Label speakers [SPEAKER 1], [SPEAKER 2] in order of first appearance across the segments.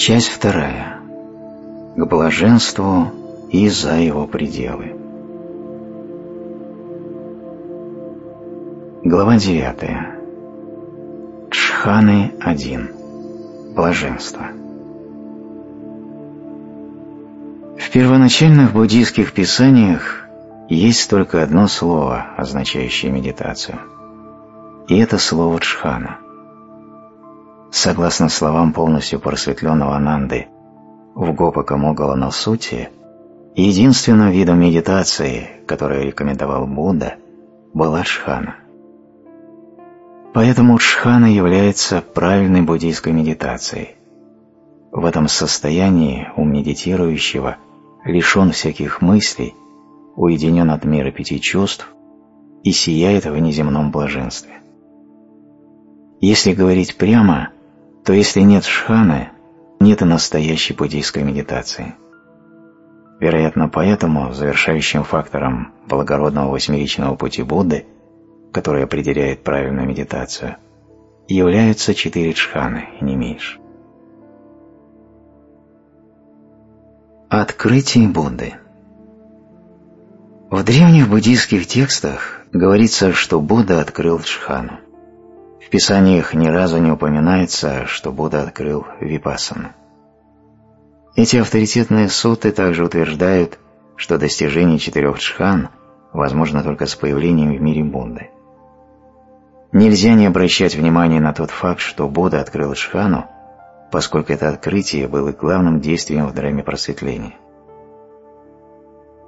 [SPEAKER 1] Часть вторая. К блаженству и за его пределы. Глава 9. Чханы 1. Блаженство. В первоначальных буддийских писаниях есть только одно слово, означающее медитацию. И это слово «чхана». Согласно словам полностью просветленного Ананды в Гопака Могала Сути, единственным видом медитации, который рекомендовал Будда, была джхана. Поэтому джхана является правильной буддийской медитацией. В этом состоянии у медитирующего лишен всяких мыслей, уединен от мира пяти чувств и сияет в неземном блаженстве. Если говорить прямо, то если нет шханы, нет и настоящей буддийской медитации. Вероятно, поэтому завершающим фактором благородного восьмеричного пути Будды – который определяет правильную медитацию, являются четыре джханы, не меньше. Открытие Будды В древних буддийских текстах говорится, что Будда открыл джхану. В писаниях ни разу не упоминается, что Будда открыл випассану. Эти авторитетные суты также утверждают, что достижение четырех джхан возможно только с появлением в мире Будды. Нельзя не обращать внимания на тот факт, что Будда открыл Джхану, поскольку это открытие было главным действием в драме просветления.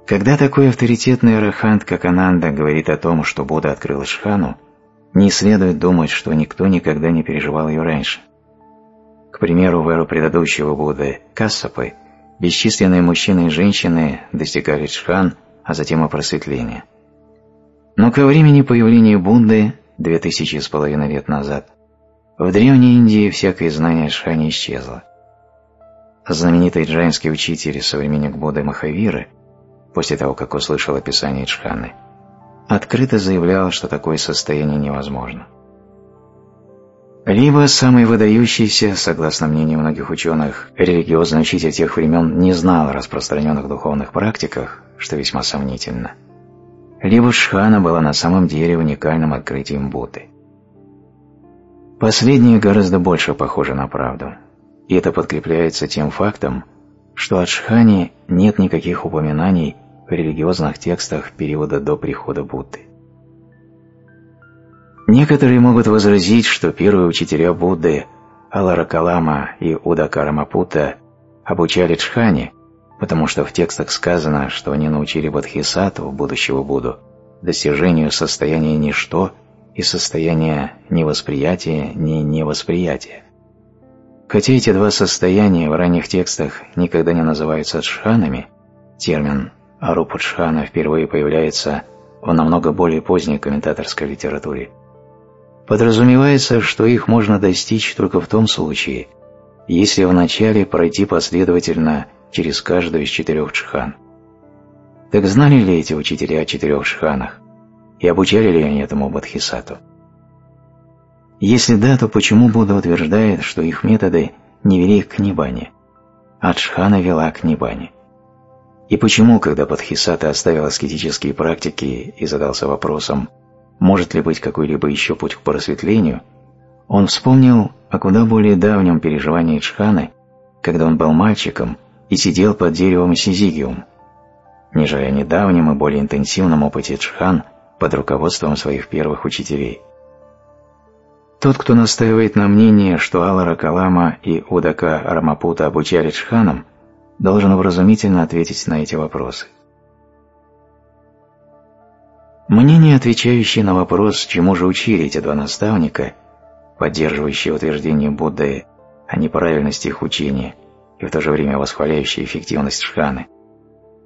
[SPEAKER 1] Когда такой авторитетный арахант, как Ананда, говорит о том, что Будда открыл Джхану, не следует думать, что никто никогда не переживал ее раньше. К примеру, в эру предыдущего Будды, Кассапы, бесчисленные мужчины и женщины достигали Джхан, а затем и просветления. Но ко времени появления Будды две тысячи с половиной лет назад, в Древней Индии всякое знание Шхани исчезло. Знаменитый джайнский учитель и современник Будды Махавиры, после того, как услышал описание Джханы, открыто заявлял, что такое состояние невозможно. Либо самый выдающийся, согласно мнению многих ученых, религиозный учитель тех времен не знал о распространенных духовных практиках, что весьма сомнительно – либо Шхана была на самом деле уникальным открытием Будды. Последнее гораздо больше похоже на правду, и это подкрепляется тем фактом, что о Шхане нет никаких упоминаний религиозных текстах периода до прихода Будды. Некоторые могут возразить, что первые учителя Будды Алара Калама и Удакара Мапута обучали Джхане, потому что в текстах сказано, что они научили Бодхисаттву, будущего Будду, достижению состояния ничто и состояния невосприятия, ни невосприятия. Хотя эти два состояния в ранних текстах никогда не называются джханами, термин арупа-джхана впервые появляется в намного более поздней комментаторской литературе. Подразумевается, что их можно достичь только в том случае, если вначале пройти последовательно через каждую из четырех чхан. Так знали ли эти учителя о четырех чханах и обучали ли они этому Бодхисатту? Если да, то почему Будда утверждает, что их методы не вели к Нибане, а Джхана вела к Нибане? И почему, когда Бодхисатта оставил аскетические практики и задался вопросом, может ли быть какой-либо еще путь к просветлению, он вспомнил о куда более давнем переживании Джханы, когда он был мальчиком и сидел под деревом сизигиум, нежели о недавнем и более интенсивном опыте джхан под руководством своих первых учителей. Тот, кто настаивает на мнении, что Алара Калама и Удака Рамапута обучали джханам, должен вразумительно ответить на эти вопросы. Мнение, отвечающее на вопрос, чему же учили эти два наставника, поддерживающие утверждение Будды о неправильности их учения и в то же время восхваляющие эффективность шханы,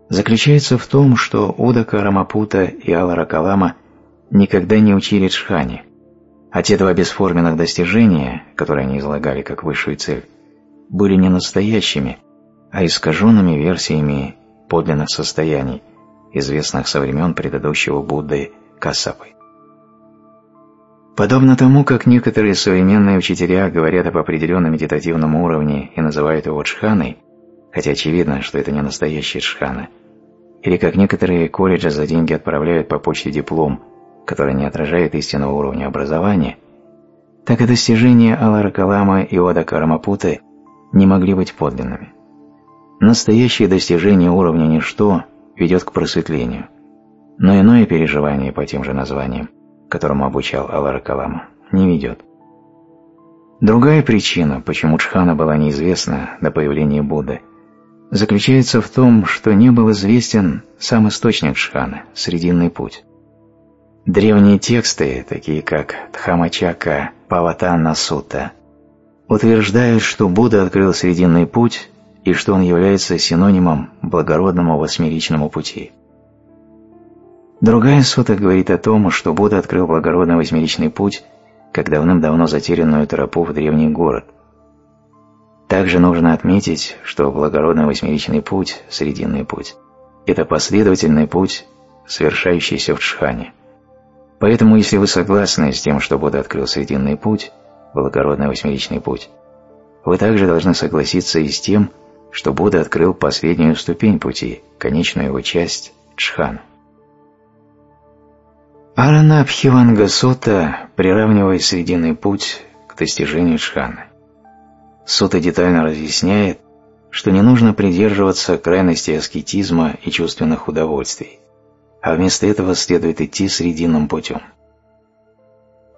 [SPEAKER 1] заключается в том, что Удака Рамапута и Алара Калама никогда не учили джхане, а те два бесформенных достижения, которые они излагали как высшую цель, были не настоящими, а искаженными версиями подлинных состояний, известных со времен предыдущего Будды Кассапы. Подобно тому, как некоторые современные учителя говорят об определенном медитативном уровне и называют его джханой, хотя очевидно, что это не настоящая джхана, или как некоторые колледжи за деньги отправляют по почте диплом, который не отражает истинного уровня образования, так и достижения Алара Калама и Ода Карамапуты не могли быть подлинными. Настоящее достижение уровня ничто ведет к просветлению, но иное переживание по тем же названиям которому обучал Алара Калама, не ведет. Другая причина, почему Чхана была неизвестна до появления Будды, заключается в том, что не был известен сам источник Чханы, Срединный путь. Древние тексты, такие как Дхамачака Паватанна Сута, утверждают, что Будда открыл Срединный путь и что он является синонимом благородному восьмеричному пути. Другая сута говорит о том, что Будда открыл благородный восьмеричный путь, как давным-давно затерянную тропу в древний город. Также нужно отметить, что благородный восьмеричный путь, срединный путь, это последовательный путь, совершающийся в Джхане. Поэтому, если вы согласны с тем, что Будда открыл срединный путь, благородный восьмеричный путь, вы также должны согласиться и с тем, что Будда открыл последнюю ступень пути, конечную его часть – Джхану. Арана Абхиванга приравнивает срединный путь к достижению Шханы. Сута детально разъясняет, что не нужно придерживаться крайности аскетизма и чувственных удовольствий, а вместо этого следует идти срединным путем.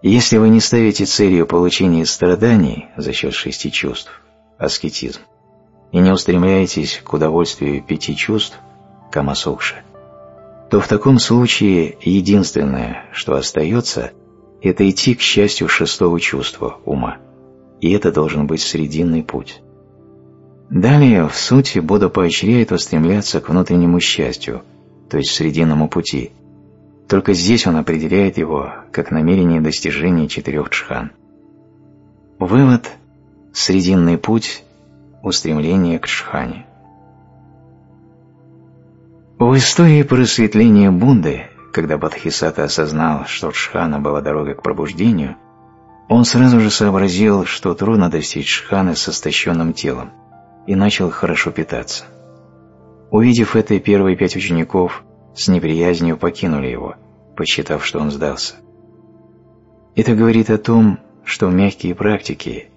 [SPEAKER 1] Если вы не ставите целью получения страданий за счет шести чувств, аскетизм, и не устремляетесь к удовольствию пяти чувств, камасукша, то в таком случае единственное, что остается, это идти к счастью шестого чувства ума, и это должен быть срединный путь. Далее, в сути, Будда поощряет устремляться к внутреннему счастью, то есть срединному пути. Только здесь он определяет его как намерение достижения четырех чхан. Вывод – срединный путь – устремление к чхане. В истории просветления Бунды, когда Бадхисата осознал, что Джхана была дорогой к пробуждению, он сразу же сообразил, что трудно достичь Джханы с истощенным телом, и начал хорошо питаться. Увидев это, первые пять учеников с неприязнью покинули его, посчитав, что он сдался. Это говорит о том, что мягкие практики,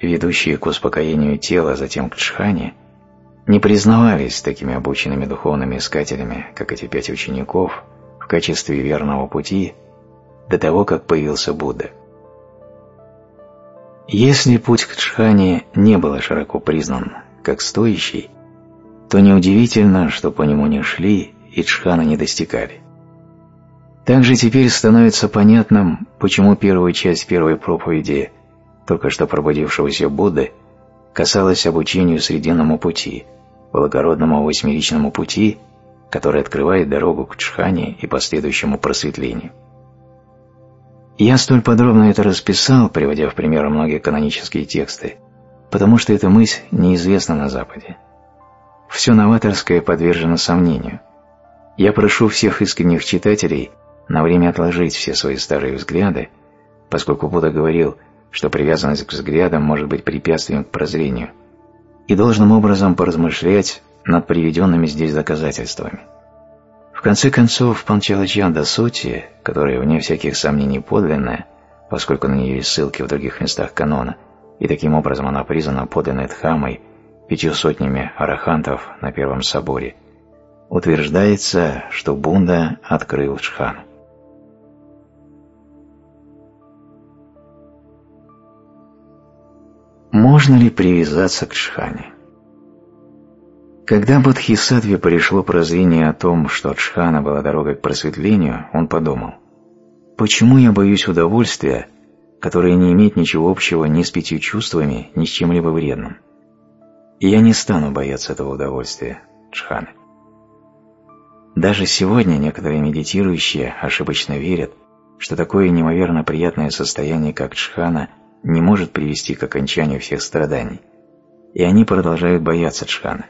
[SPEAKER 1] ведущие к успокоению тела, затем к Джхане – не признавались такими обученными духовными искателями, как эти пять учеников, в качестве верного пути до того, как появился Будда. Если путь к Джхане не был широко признан как стоящий, то неудивительно, что по нему не шли и Джхана не достигали. Также теперь становится понятным, почему первую часть первой проповеди только что пробудившегося Будды касалась обучению Срединному пути – благородному восьмеричному пути, который открывает дорогу к Чхане и последующему просветлению. Я столь подробно это расписал, приводя в пример многие канонические тексты, потому что эта мысль неизвестна на Западе. Все новаторское подвержено сомнению. Я прошу всех искренних читателей на время отложить все свои старые взгляды, поскольку Будда говорил, что привязанность к взглядам может быть препятствием к прозрению – и должным образом поразмышлять над приведенными здесь доказательствами. В конце концов, Панчаладжанда Сути, которая, вне всяких сомнений, подлинная, поскольку на нее есть ссылки в других местах канона, и таким образом она признана подлинной Дхамой пятью сотнями арахантов на Первом соборе, утверждается, что Бунда открыл Чхану. Можно ли привязаться к Джхане? Когда Бодхисаттве пришло прозрение о том, что Джхана была дорогой к просветлению, он подумал, почему я боюсь удовольствия, которое не имеет ничего общего ни с пятью чувствами, ни с чем-либо вредным? И я не стану бояться этого удовольствия, Джханы. Даже сегодня некоторые медитирующие ошибочно верят, что такое неимоверно приятное состояние, как Джхана, не может привести к окончанию всех страданий, и они продолжают бояться Джханы.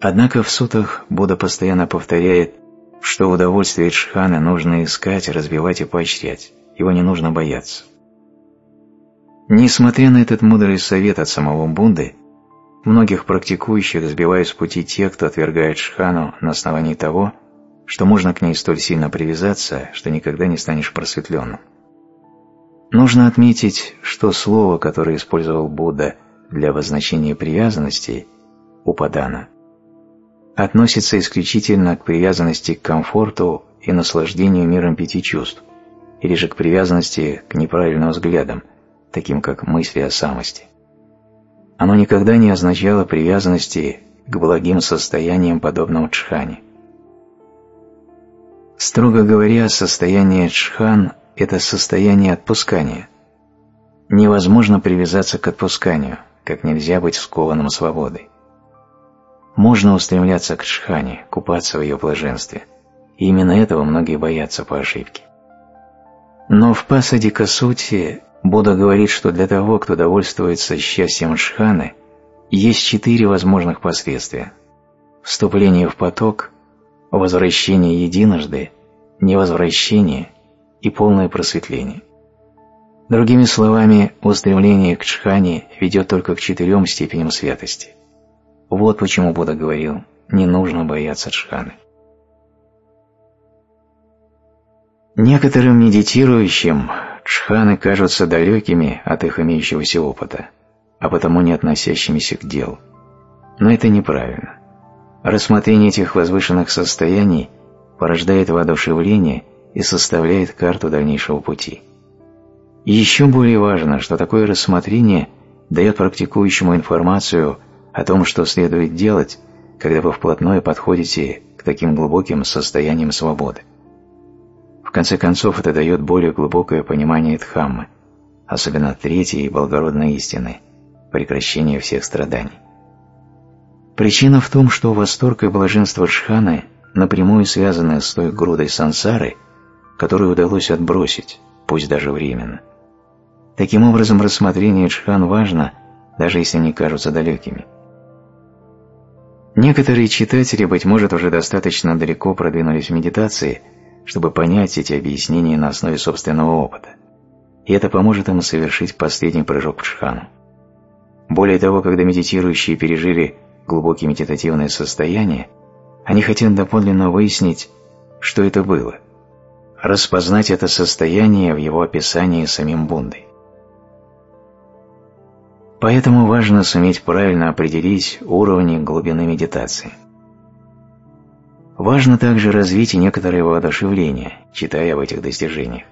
[SPEAKER 1] Однако в сутах Будда постоянно повторяет, что удовольствие Джханы нужно искать, развивать и поощрять, его не нужно бояться. Несмотря на этот мудрый совет от самого Бунды, многих практикующих сбивают с пути те, кто отвергает Шхану на основании того, что можно к ней столь сильно привязаться, что никогда не станешь просветленным. Нужно отметить, что слово, которое использовал Будда для обозначения привязанности, упадана, относится исключительно к привязанности к комфорту и наслаждению миром пяти чувств, или же к привязанности к неправильным взглядам, таким как мысли о самости. Оно никогда не означало привязанности к благим состояниям, подобным чхане. Строго говоря, состояние чхан – это состояние отпускания. Невозможно привязаться к отпусканию, как нельзя быть скованным свободой. Можно устремляться к чхане, купаться в ее блаженстве. И именно этого многие боятся по ошибке. Но в Пасадика Сути Будда говорит, что для того, кто довольствуется счастьем Шханы, есть четыре возможных последствия. Вступление в поток, возвращение единожды, невозвращение и полное просветление. Другими словами, устремление к Чхане ведет только к четырем степеням святости. Вот почему Будда говорил, не нужно бояться Чханы. Некоторым медитирующим Чханы кажутся далекими от их имеющегося опыта, а потому не относящимися к делу. Но это неправильно. Рассмотрение этих возвышенных состояний порождает воодушевление и составляет карту дальнейшего пути. И еще более важно, что такое рассмотрение дает практикующему информацию о том, что следует делать, когда вы вплотную подходите к таким глубоким состояниям свободы. В конце концов, это дает более глубокое понимание Дхаммы, особенно третьей благородной истины – прекращение всех страданий. Причина в том, что восторг и блаженство Шханы напрямую связаны с той грудой сансары, которую удалось отбросить, пусть даже временно. Таким образом, рассмотрение Чхан важно, даже если они кажутся далекими. Некоторые читатели, быть может, уже достаточно далеко продвинулись в медитации – чтобы понять эти объяснения на основе собственного опыта, и это поможет им совершить последний прыжок к Чхану. Более того, когда медитирующие пережили глубокие медитативные состояния, они хотят доподлинно выяснить, что это было, распознать это состояние в его описании самим Бундой. Поэтому важно суметь правильно определить уровни глубины медитации – Важно также развить и некоторое воодушевление, читая об этих достижениях.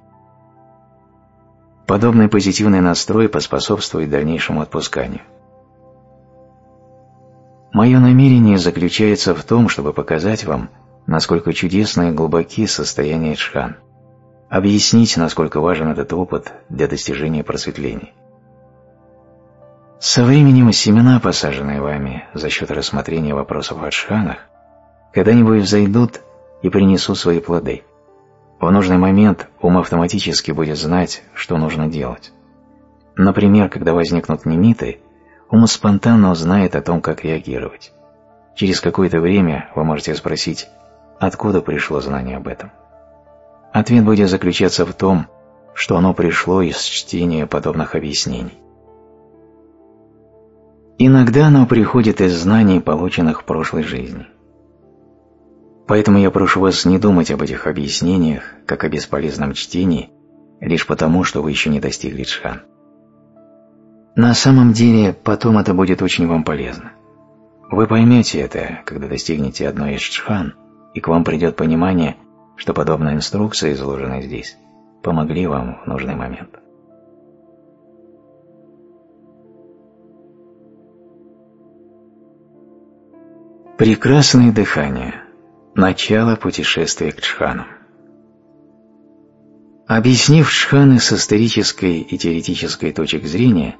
[SPEAKER 1] Подобный позитивный настрой поспособствует дальнейшему отпусканию. Мое намерение заключается в том, чтобы показать вам, насколько чудесны и глубоки состояния Чхан, объяснить, насколько важен этот опыт для достижения просветления. Со временем семена, посаженные вами за счет рассмотрения вопросов о Чханах, когда-нибудь взойдут и принесут свои плоды. В нужный момент ум автоматически будет знать, что нужно делать. Например, когда возникнут немиты, ум спонтанно узнает о том, как реагировать. Через какое-то время вы можете спросить, откуда пришло знание об этом. Ответ будет заключаться в том, что оно пришло из чтения подобных объяснений. Иногда оно приходит из знаний, полученных в прошлой жизни – Поэтому я прошу вас не думать об этих объяснениях, как о бесполезном чтении, лишь потому, что вы еще не достигли джхан. На самом деле, потом это будет очень вам полезно. Вы поймете это, когда достигнете одной из джхан, и к вам придет понимание, что подобные инструкции, изложенные здесь, помогли вам в нужный момент. Прекрасное дыхание – Начало путешествия к Чхану. Объяснив Чханы с исторической и теоретической точек зрения,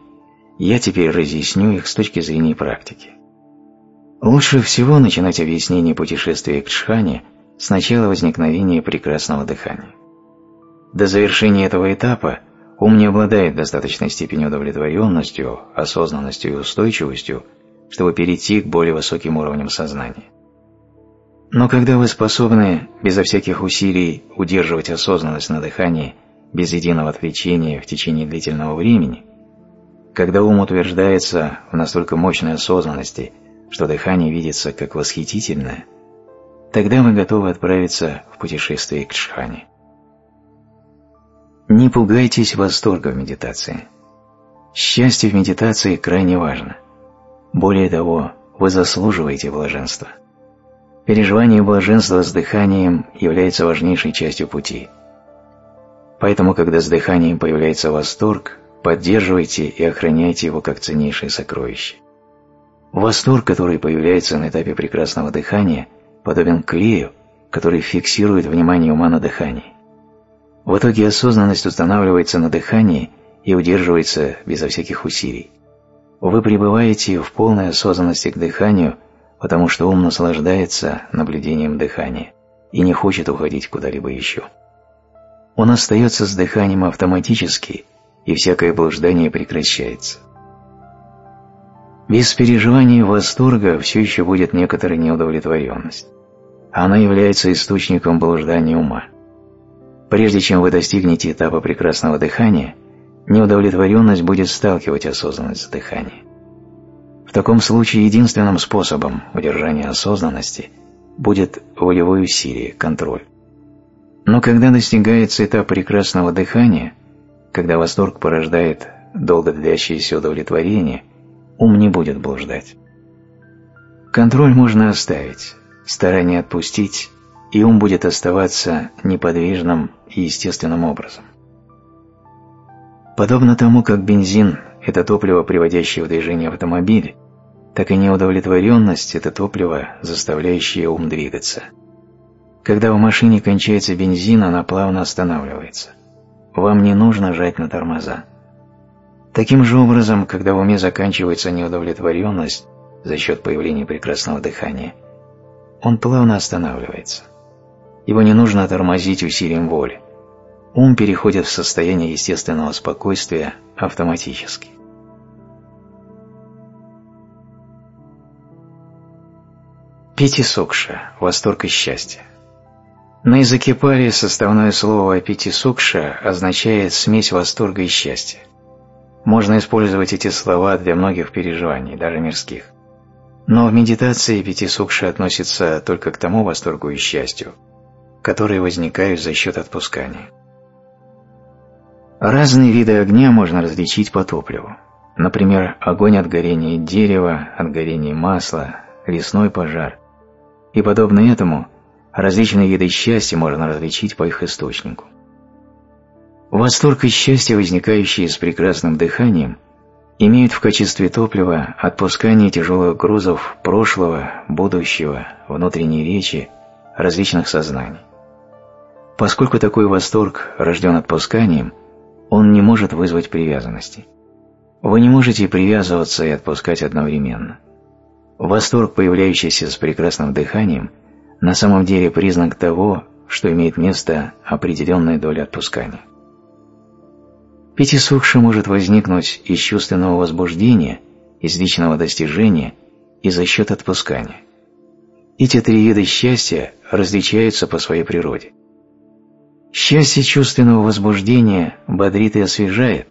[SPEAKER 1] я теперь разъясню их с точки зрения практики. Лучше всего начинать объяснение путешествия к Чхане с начала возникновения прекрасного дыхания. До завершения этого этапа ум не обладает достаточной степенью удовлетворенностью, осознанностью и устойчивостью, чтобы перейти к более высоким уровням сознания. Но когда вы способны безо всяких усилий удерживать осознанность на дыхании без единого отвлечения в течение длительного времени, когда ум утверждается в настолько мощной осознанности, что дыхание видится как восхитительное, тогда мы готовы отправиться в путешествие к Джхане. Не пугайтесь восторга в медитации. Счастье в медитации крайне важно. Более того, вы заслуживаете блаженства. Переживание блаженства с дыханием является важнейшей частью пути. Поэтому, когда с дыханием появляется восторг, поддерживайте и охраняйте его как ценнейшее сокровище. Восторг, который появляется на этапе прекрасного дыхания, подобен клею, который фиксирует внимание ума на дыхании. В итоге осознанность устанавливается на дыхании и удерживается безо всяких усилий. Вы пребываете в полной осознанности к дыханию, потому что ум наслаждается наблюдением дыхания и не хочет уходить куда-либо еще. Он остается с дыханием автоматически, и всякое блуждание прекращается. Без переживания восторга все еще будет некоторая неудовлетворенность. Она является источником блуждания ума. Прежде чем вы достигнете этапа прекрасного дыхания – неудовлетворенность будет сталкивать осознанность с дыханием. В таком случае единственным способом удержания осознанности будет волевое усилие, контроль. Но когда достигается этап прекрасного дыхания, когда восторг порождает долго длящееся удовлетворение, ум не будет блуждать. Контроль можно оставить, старание отпустить, и ум будет оставаться неподвижным и естественным образом. Подобно тому, как бензин – это топливо, приводящее в движение автомобиль, так и неудовлетворенность – это топливо, заставляющее ум двигаться. Когда в машине кончается бензин, она плавно останавливается. Вам не нужно жать на тормоза. Таким же образом, когда в уме заканчивается неудовлетворенность за счет появления прекрасного дыхания, он плавно останавливается. Его не нужно тормозить усилием воли ум переходит в состояние естественного спокойствия автоматически. Питисукша – восторг и счастье. На языке пали составное слово питисукша означает смесь восторга и счастья. Можно использовать эти слова для многих переживаний, даже мирских. Но в медитации питисукша относится только к тому восторгу и счастью, которые возникают за счет отпускания. Разные виды огня можно различить по топливу. Например, огонь от горения дерева, от горения масла, лесной пожар. И подобно этому, различные виды счастья можно различить по их источнику. Восторг и счастье, возникающие с прекрасным дыханием, имеют в качестве топлива отпускание тяжелых грузов прошлого, будущего, внутренней речи, различных сознаний. Поскольку такой восторг рожден отпусканием – он не может вызвать привязанности. Вы не можете привязываться и отпускать одновременно. Восторг, появляющийся с прекрасным дыханием, на самом деле признак того, что имеет место определенная доля отпускания. Пятисукша может возникнуть из чувственного возбуждения, из личного достижения и за счет отпускания. Эти три вида счастья различаются по своей природе. Счастье чувственного возбуждения бодрит и освежает,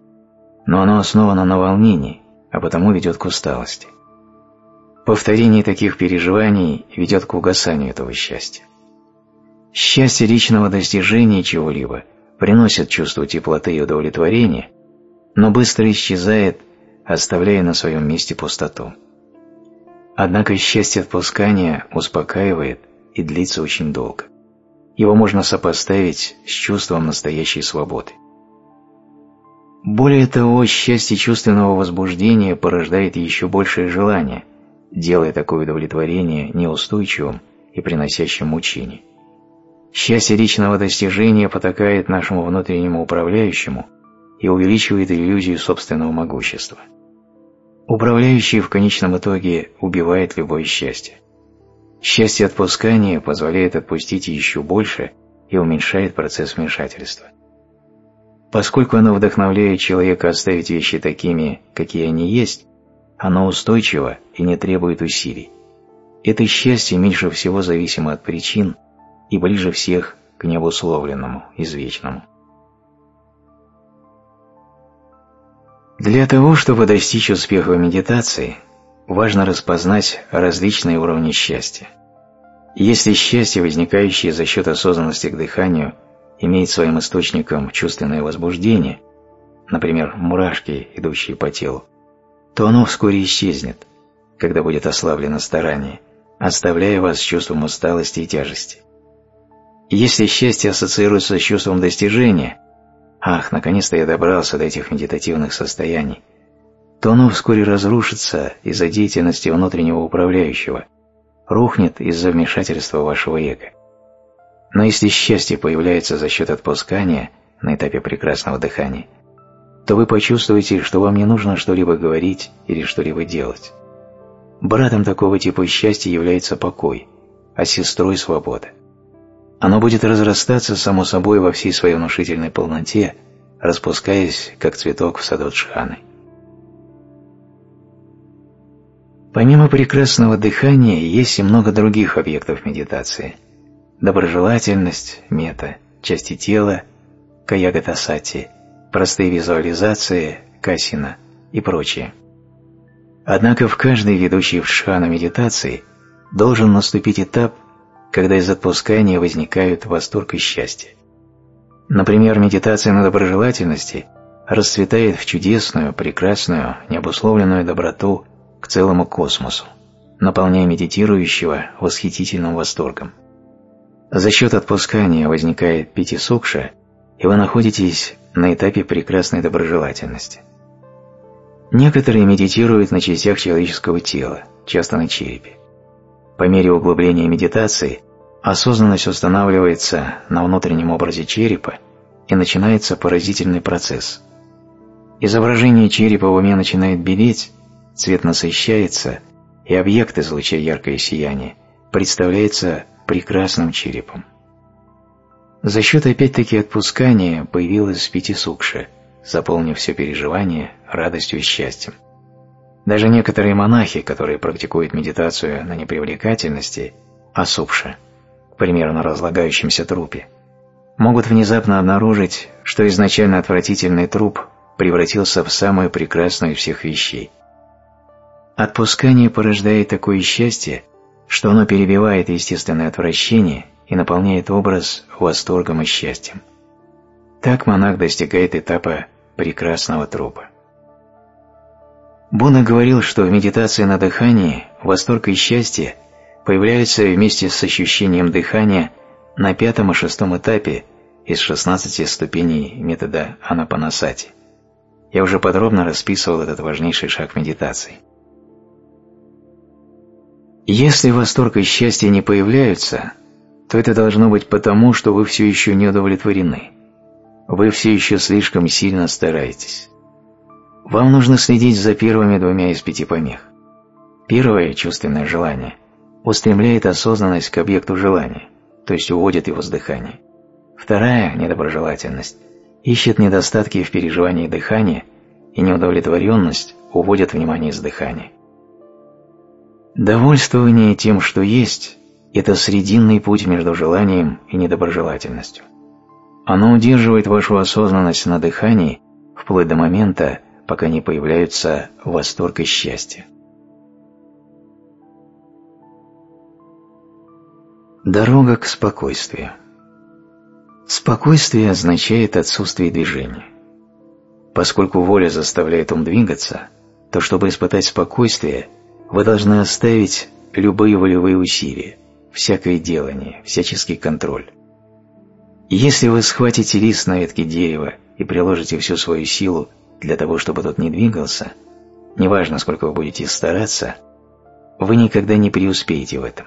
[SPEAKER 1] но оно основано на волнении, а потому ведет к усталости. Повторение таких переживаний ведет к угасанию этого счастья. Счастье личного достижения чего-либо приносит чувство теплоты и удовлетворения, но быстро исчезает, оставляя на своем месте пустоту. Однако счастье отпускания успокаивает и длится очень долго. Его можно сопоставить с чувством настоящей свободы. Более того, счастье чувственного возбуждения порождает еще большее желание, делая такое удовлетворение неустойчивым и приносящим мучение. Счастье личного достижения потакает нашему внутреннему управляющему и увеличивает иллюзию собственного могущества. Управляющий в конечном итоге убивает любое счастье. Счастье отпускания позволяет отпустить еще больше и уменьшает процесс вмешательства. Поскольку оно вдохновляет человека оставить вещи такими, какие они есть, оно устойчиво и не требует усилий. Это счастье меньше всего зависимо от причин и ближе всех к необусловленному, извечному. Для того, чтобы достичь успеха в медитации, важно распознать различные уровни счастья. Если счастье, возникающее за счет осознанности к дыханию, имеет своим источником чувственное возбуждение, например, мурашки, идущие по телу, то оно вскоре исчезнет, когда будет ослаблено старание, оставляя вас с чувством усталости и тяжести. Если счастье ассоциируется с чувством достижения, ах, наконец-то я добрался до этих медитативных состояний, то оно вскоре разрушится из-за деятельности внутреннего управляющего, рухнет из-за вмешательства вашего эго. Но если счастье появляется за счет отпускания на этапе прекрасного дыхания, то вы почувствуете, что вам не нужно что-либо говорить или что-либо делать. Братом такого типа счастья является покой, а сестрой – свобода. Оно будет разрастаться само собой во всей своей внушительной полноте, распускаясь, как цветок в саду Джханы. Помимо прекрасного дыхания, есть и много других объектов медитации. Доброжелательность, мета, части тела, каягатасати, простые визуализации, касина и прочее. Однако в каждой ведущей в шхана медитации должен наступить этап, когда из отпускания возникают восторг и счастье. Например, медитация на доброжелательности расцветает в чудесную, прекрасную, необусловленную доброту к целому космосу, наполняя медитирующего восхитительным восторгом. За счет отпускания возникает пятисукша, и вы находитесь на этапе прекрасной доброжелательности. Некоторые медитируют на частях человеческого тела, часто на черепе. По мере углубления медитации осознанность устанавливается на внутреннем образе черепа и начинается поразительный процесс. Изображение черепа в уме начинает белеть, цвет насыщается, и объект, излучая яркое сияние, представляется прекрасным черепом. За счет опять-таки отпускания появилась пятисукша, заполнив все переживание радостью и счастьем. Даже некоторые монахи, которые практикуют медитацию на непривлекательности, асупша, к примеру, на разлагающемся трупе, могут внезапно обнаружить, что изначально отвратительный труп превратился в самую прекрасную из всех вещей. Отпускание порождает такое счастье, что оно перебивает естественное отвращение и наполняет образ восторгом и счастьем. Так монах достигает этапа прекрасного трупа. Бона говорил, что в медитации на дыхании восторг и счастье появляются вместе с ощущением дыхания на пятом и шестом этапе из 16 ступеней метода Анапанасати. Я уже подробно расписывал этот важнейший шаг медитации. Если восторг и счастье не появляются, то это должно быть потому, что вы все еще не удовлетворены. Вы все еще слишком сильно стараетесь. Вам нужно следить за первыми двумя из пяти помех. Первое, чувственное желание, устремляет осознанность к объекту желания, то есть уводит его с дыхания. Вторая, недоброжелательность, ищет недостатки в переживании дыхания, и неудовлетворенность уводит внимание с дыхания. Довольствование тем, что есть, это срединный путь между желанием и недоброжелательностью. Оно удерживает вашу осознанность на дыхании вплоть до момента, пока не появляются восторг и счастье. Дорога к спокойствию. Спокойствие означает отсутствие движения. Поскольку воля заставляет ум двигаться, то чтобы испытать спокойствие, вы должны оставить любые волевые усилия, всякое делание, всяческий контроль. Если вы схватите лист на ветке дерева и приложите всю свою силу для того, чтобы тот не двигался, неважно, сколько вы будете стараться, вы никогда не преуспеете в этом.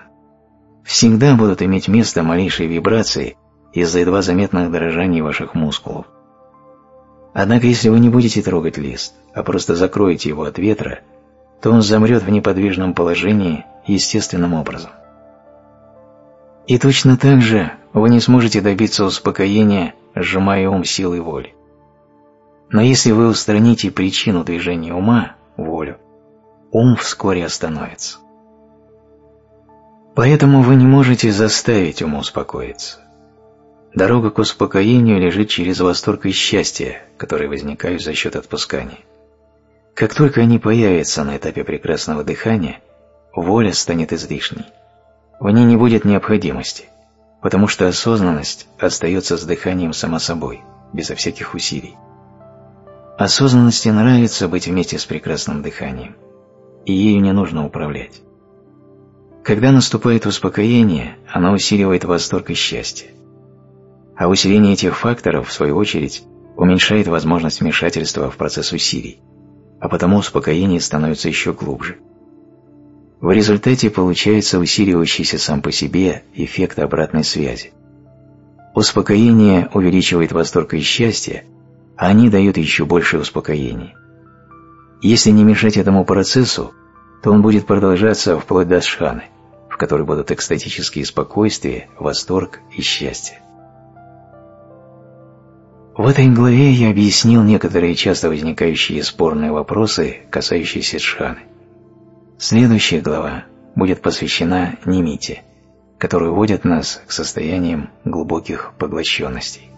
[SPEAKER 1] Всегда будут иметь место малейшие вибрации из-за едва заметных дрожаний ваших мускулов. Однако, если вы не будете трогать лист, а просто закроете его от ветра, то он замрет в неподвижном положении естественным образом. И точно так же вы не сможете добиться успокоения, сжимая ум силой воли. Но если вы устраните причину движения ума, волю, ум вскоре остановится. Поэтому вы не можете заставить ум успокоиться. Дорога к успокоению лежит через восторг и счастье, которые возникают за счет отпускания. Как только они появятся на этапе прекрасного дыхания, воля станет излишней. В ней не будет необходимости, потому что осознанность остается с дыханием само собой, безо всяких усилий. Осознанности нравится быть вместе с прекрасным дыханием, и ею не нужно управлять. Когда наступает успокоение, оно усиливает восторг и счастье. А усиление этих факторов, в свою очередь, уменьшает возможность вмешательства в процесс усилий, а потому успокоение становится еще глубже. В результате получается усиливающийся сам по себе эффект обратной связи. Успокоение увеличивает восторг и счастье, они дают еще большее успокоение. Если не мешать этому процессу, то он будет продолжаться вплоть до шханы, в которой будут экстатические спокойствие, восторг и счастье. В этой главе я объяснил некоторые часто возникающие спорные вопросы, касающиеся Шханы. Следующая глава будет посвящена Нимите, который вводит нас к состояниям глубоких поглощенностей.